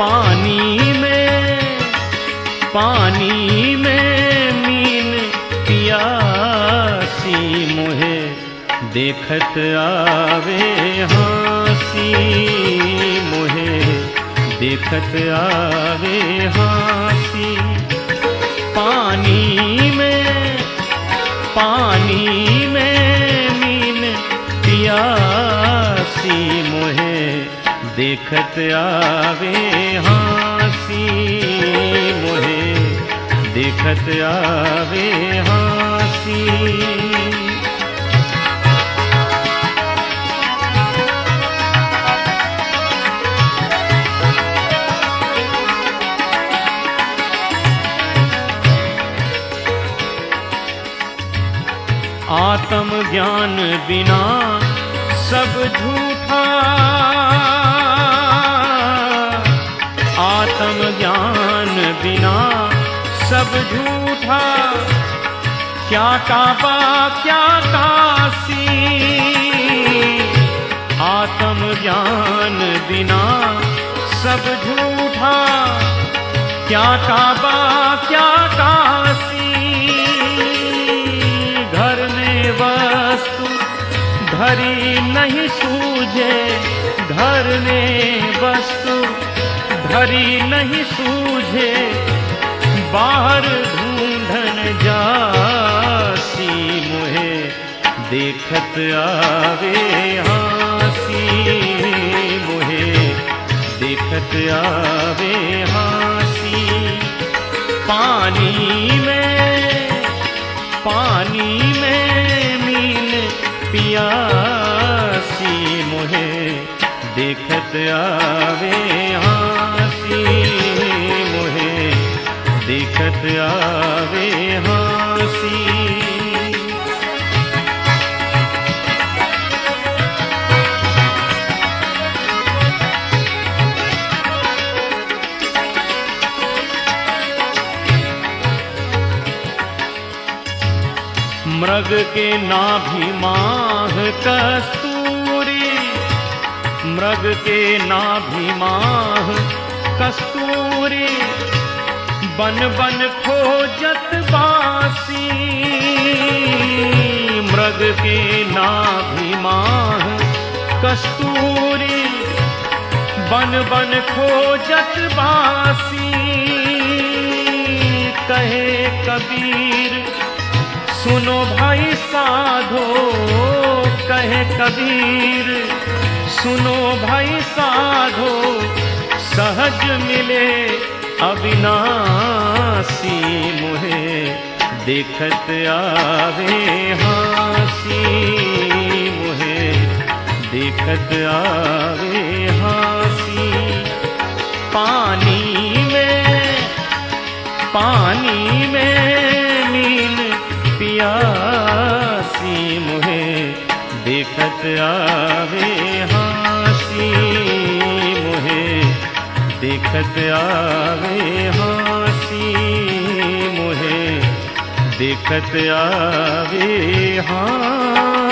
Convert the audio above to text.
पानी में पानी में मीन पियासी मुहे, देखत आवे हाँसी मुहे, देखत आवे हाँसी। पानी में पानी में मीन पियासी मुहे देखत आवे हाँसी मुहे। देखत आवे हाँसी। आत्म ज्ञान बिना सब झूठा सब झूठा। क्या काबा क्या काशी आत्म ज्ञान बिना सब झूठा। क्या काबा क्या काशी घर में वस्तु धरी नहीं सूझे। घर में वस्तु धरी नहीं सूझे। बाहर ढूंढन जासी मुहे, देखत आवे हाँसी मुहे, देखत आवे हाँसी। पानी में पानी में मीन पियासी मुहे, देखत आवे आवे हाँसी। मृग के नाभि माह कस्तूरी मृग के नाभि माह कस्तूरी। बन बन खोजत बासी। मृग के नाभि माह कस्तूरी बन बन खोजत बासी। कहे कबीर, सुनो भाई साधो। कहे कबीर, सुनो भाई साधो। सहज मिले अविनाशी। मुहे देखत आवे, हाँसी मुहे देखत आवे, हाँसी। पानी में पानी में नील पियासी मुहे देखत आवे, हाँसी मुहे देखत आवे हाँसी ਦੇਖਤ ਆਵੇ ਹਾਂ।